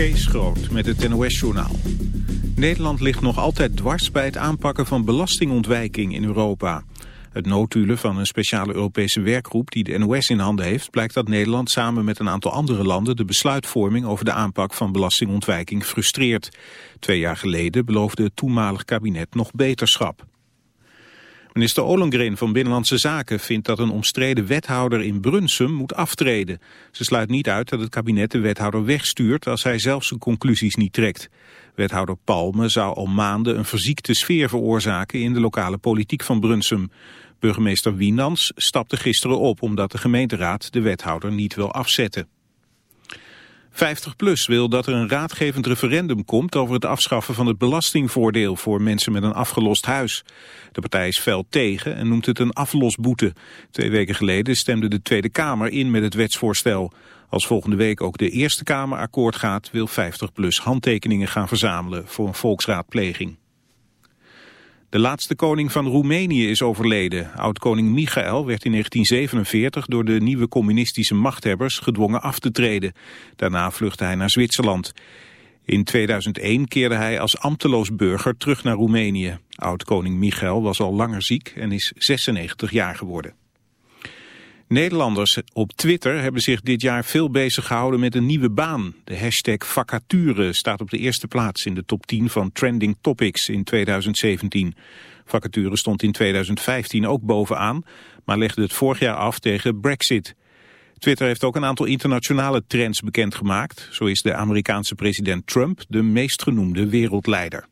Kees Groot met het NOS-journaal. Nederland ligt nog altijd dwars bij het aanpakken van belastingontwijking in Europa. Het notulen van een speciale Europese werkgroep die de NOS in handen heeft... blijkt dat Nederland samen met een aantal andere landen... de besluitvorming over de aanpak van belastingontwijking frustreert. Twee jaar geleden beloofde het toenmalig kabinet nog beterschap. Minister Ollongren van Binnenlandse Zaken vindt dat een omstreden wethouder in Brunsum moet aftreden. Ze sluit niet uit dat het kabinet de wethouder wegstuurt als hij zelf zijn conclusies niet trekt. Wethouder Palme zou al maanden een verziekte sfeer veroorzaken in de lokale politiek van Brunsum. Burgemeester Wienans stapte gisteren op omdat de gemeenteraad de wethouder niet wil afzetten. 50PLUS wil dat er een raadgevend referendum komt over het afschaffen van het belastingvoordeel voor mensen met een afgelost huis. De partij is fel tegen en noemt het een aflosboete. Twee weken geleden stemde de Tweede Kamer in met het wetsvoorstel. Als volgende week ook de Eerste Kamer akkoord gaat, wil 50PLUS handtekeningen gaan verzamelen voor een volksraadpleging. De laatste koning van Roemenië is overleden. Oud-koning Michael werd in 1947 door de nieuwe communistische machthebbers gedwongen af te treden. Daarna vluchtte hij naar Zwitserland. In 2001 keerde hij als ambteloos burger terug naar Roemenië. Oud-koning Michael was al langer ziek en is 96 jaar geworden. Nederlanders op Twitter hebben zich dit jaar veel bezig gehouden met een nieuwe baan. De hashtag vacature staat op de eerste plaats in de top 10 van trending topics in 2017. Vacature stond in 2015 ook bovenaan, maar legde het vorig jaar af tegen Brexit. Twitter heeft ook een aantal internationale trends bekendgemaakt. Zo is de Amerikaanse president Trump de meest genoemde wereldleider.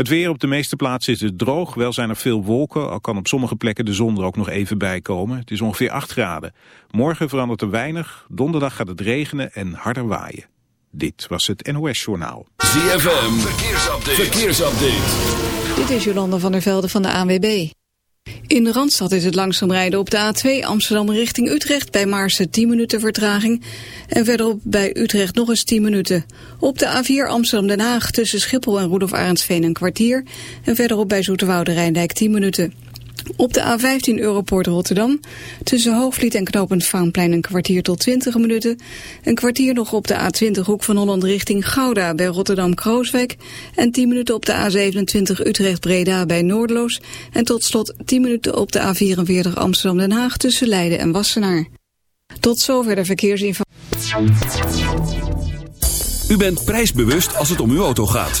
Het weer op de meeste plaatsen is het droog. Wel zijn er veel wolken, al kan op sommige plekken de zon er ook nog even bij komen. Het is ongeveer 8 graden. Morgen verandert er weinig. Donderdag gaat het regenen en harder waaien. Dit was het NOS Journaal. ZFM, verkeersupdate. verkeersupdate. Dit is Jolanda van der Velde van de ANWB. In Randstad is het langzaam rijden op de A2 Amsterdam richting Utrecht... bij Maarsen 10 minuten vertraging. En verderop bij Utrecht nog eens 10 minuten. Op de A4 Amsterdam-Den Haag tussen Schiphol en Roelof Arendsveen een kwartier. En verderop bij Zoeterwoude Rijndijk 10 minuten. Op de A15 Europoort Rotterdam, tussen Hoogvliet en Knopend Vaanplein een kwartier tot 20 minuten. Een kwartier nog op de A20 Hoek van Holland richting Gouda bij Rotterdam-Krooswijk. En 10 minuten op de A27 Utrecht-Breda bij Noordloos. En tot slot 10 minuten op de A44 Amsterdam-Den Haag tussen Leiden en Wassenaar. Tot zover de verkeersinformatie. U bent prijsbewust als het om uw auto gaat.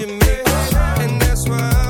Your maker. And that's why I'm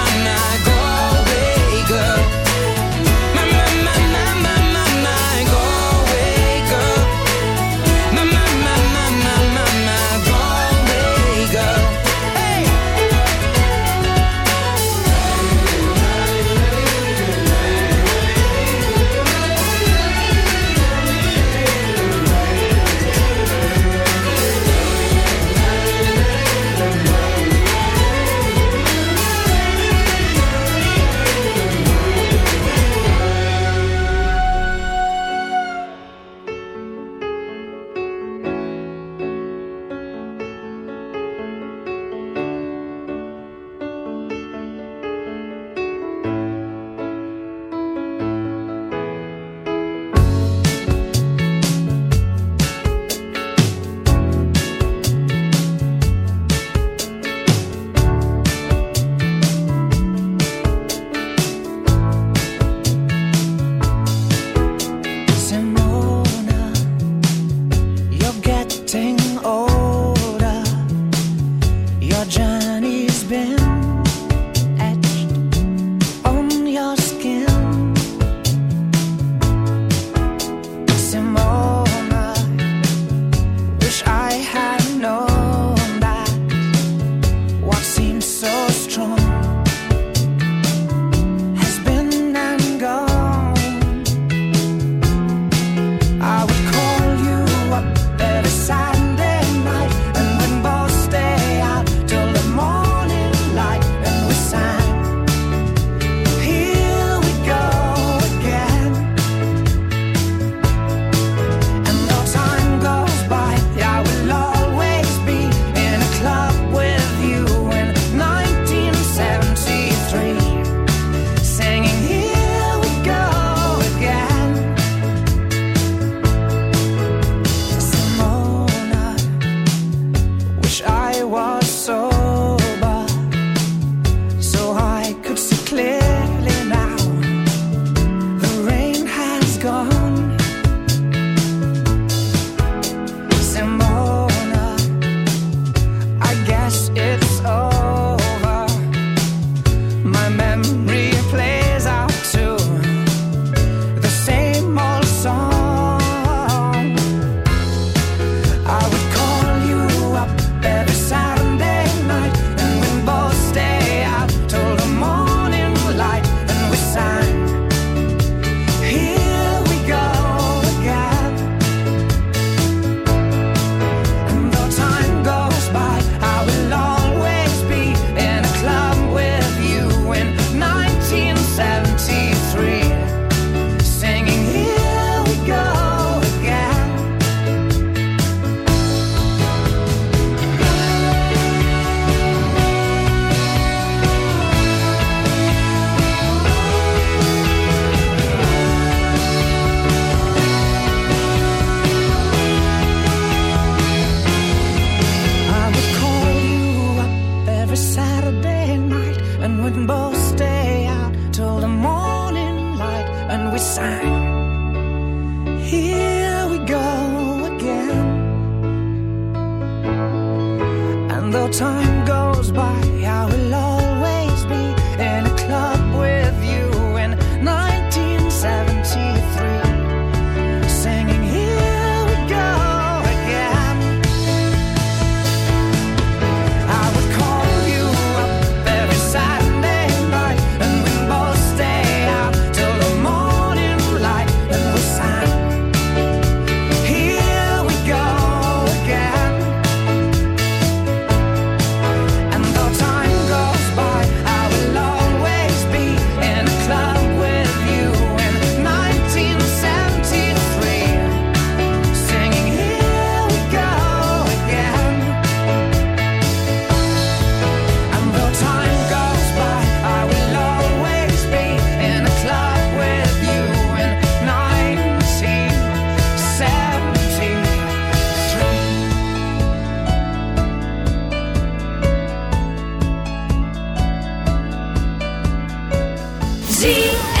Zie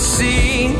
see.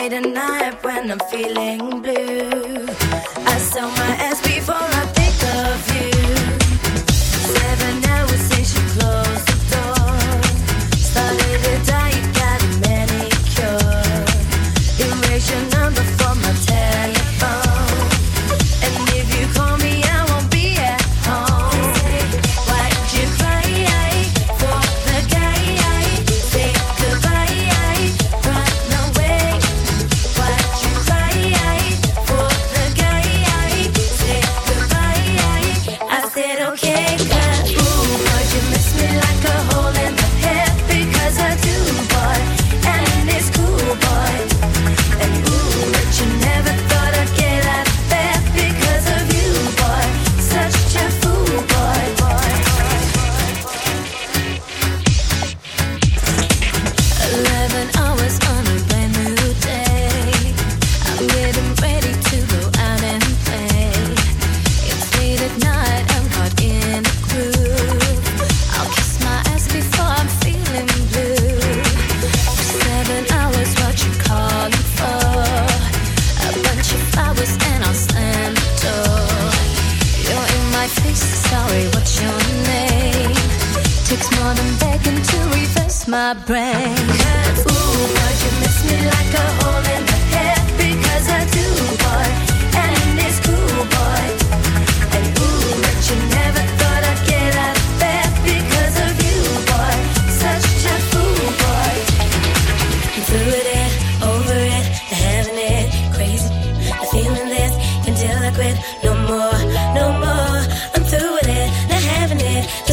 late at night when I'm feeling blue. I sell my ass before I.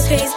it,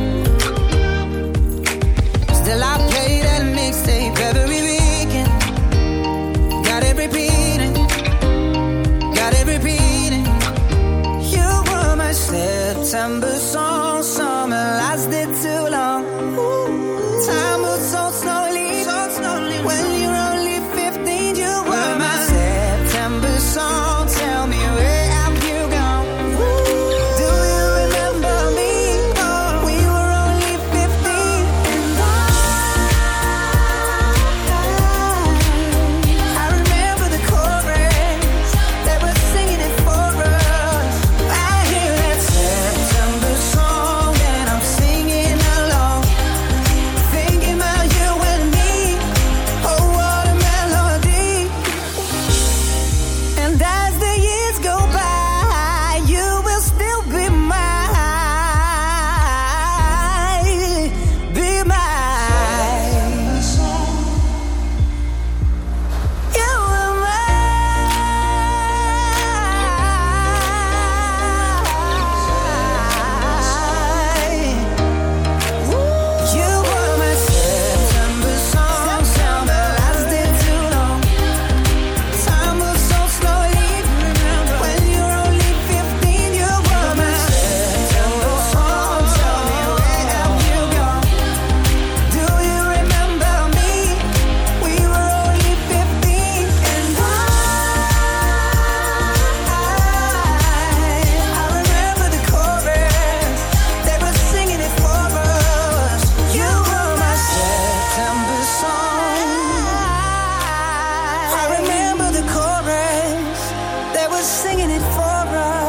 it for us.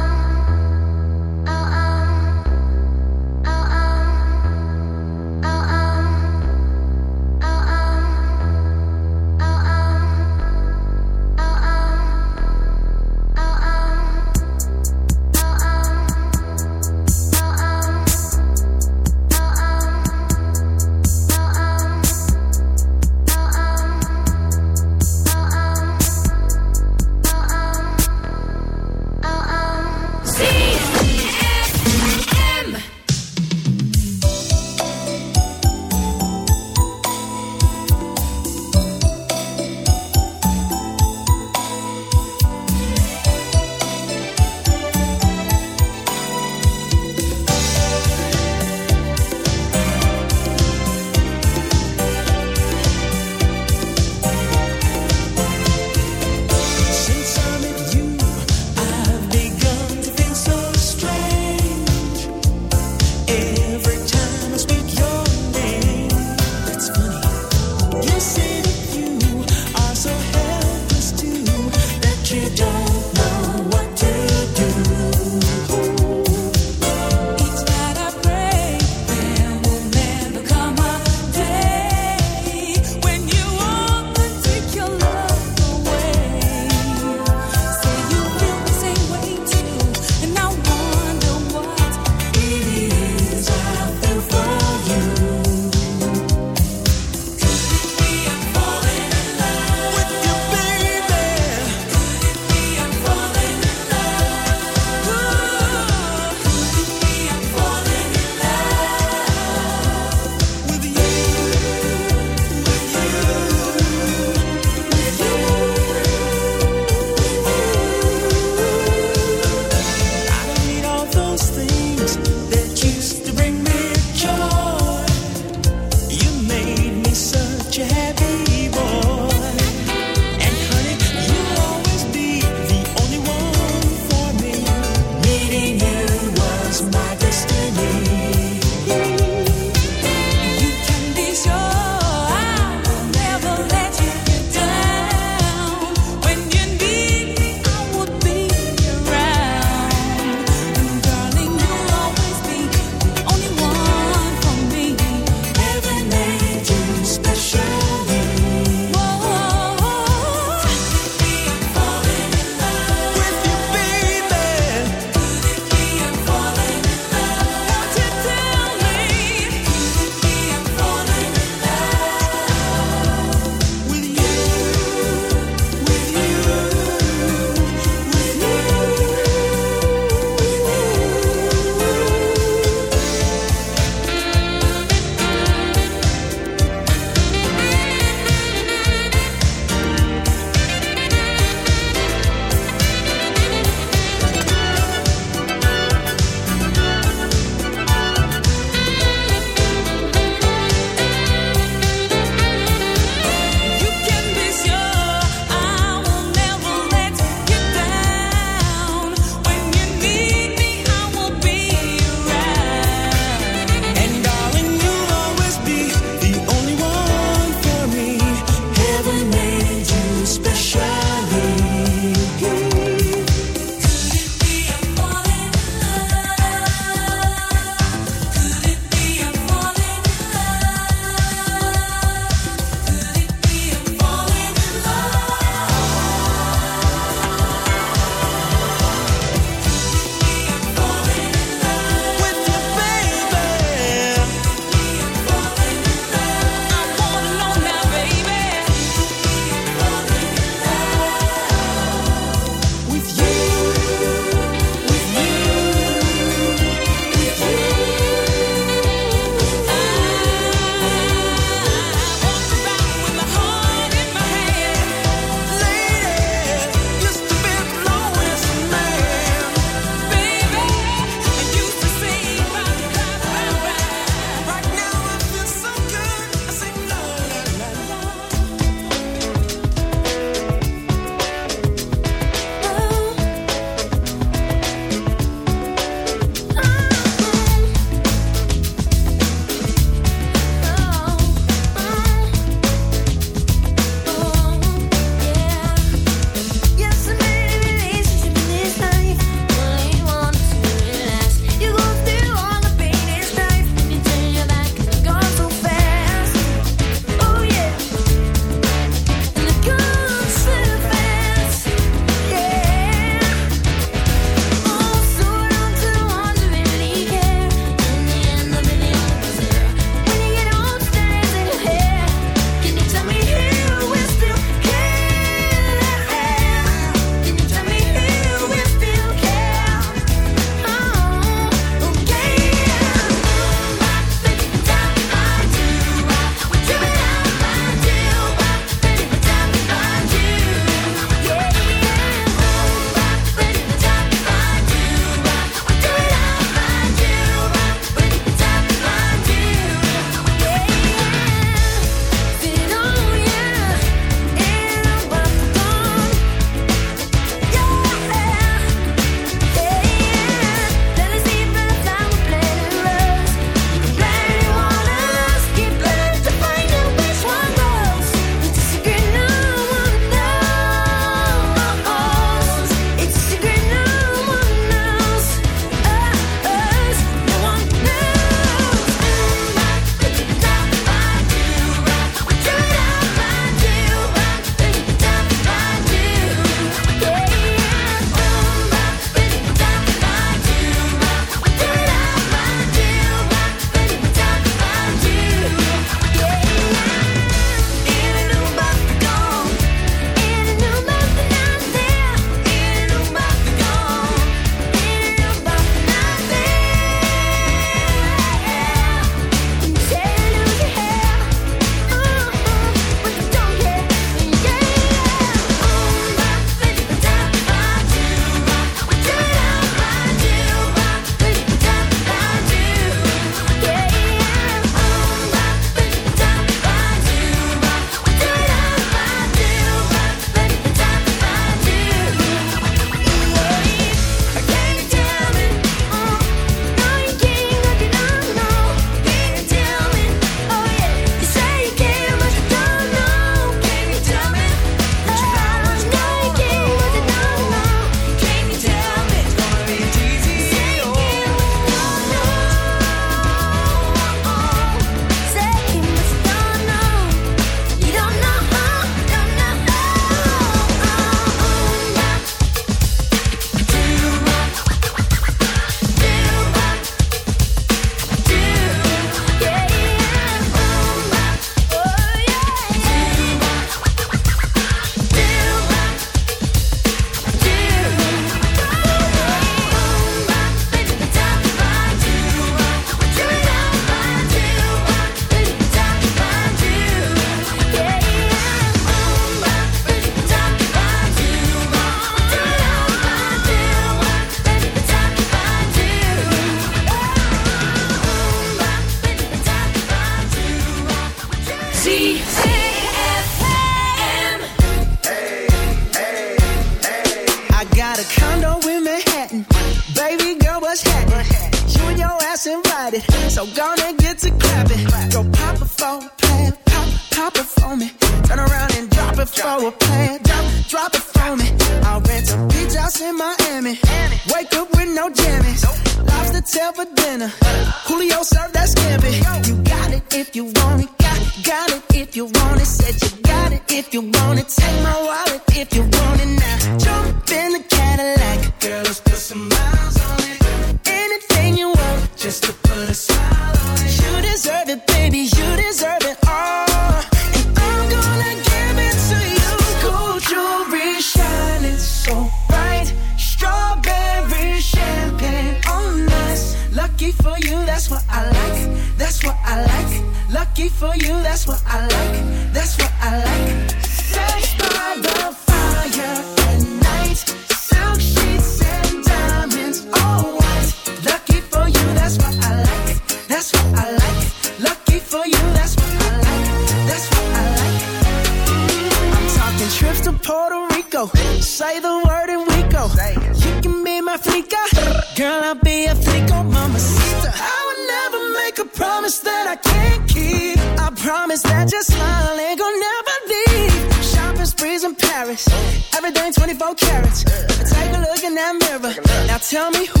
Tell me who's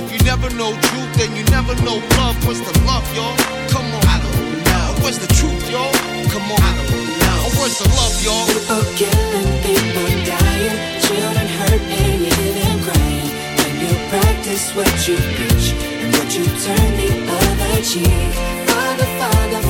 If you never know truth, then you never know love. What's the love, y'all? Come on. I don't know. Where's the truth, y'all? Come on. I don't know. Where's the love, y'all? People killing, people dying, children hurt and hear them crying. When you practice what you preach and what you turn the other cheek. Father, Father, Father,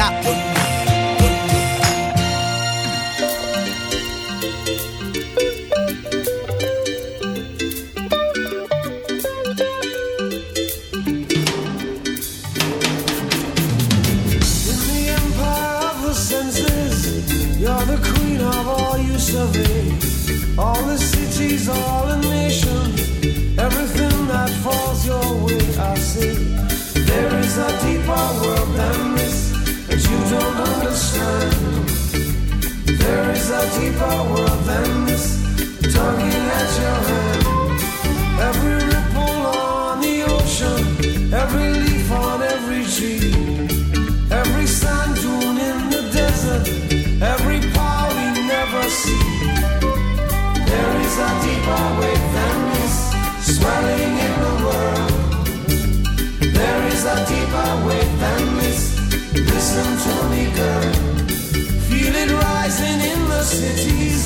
Cities,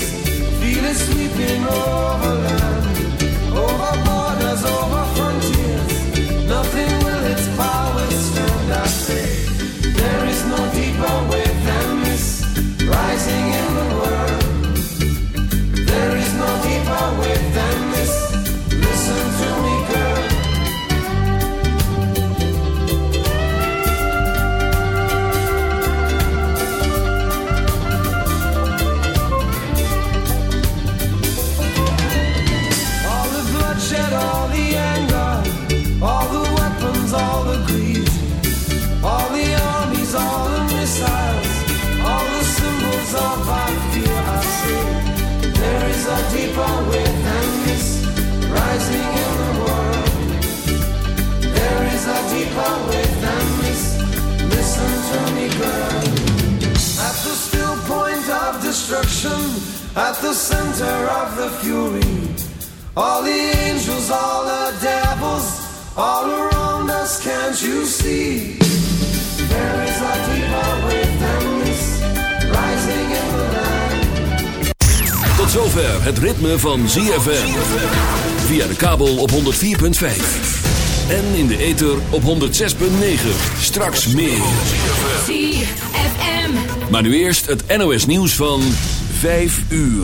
feel it sweeping over at the center of the fury, all the angels, all the devils, all around us, can't you see? There is a deeper than this, rising in the land. zover het ritme van ZFM. Via de kabel op 104.5. En in de ether op 106.9. Straks meer. ZFM. Maar nu eerst het NOS nieuws van 5 uur.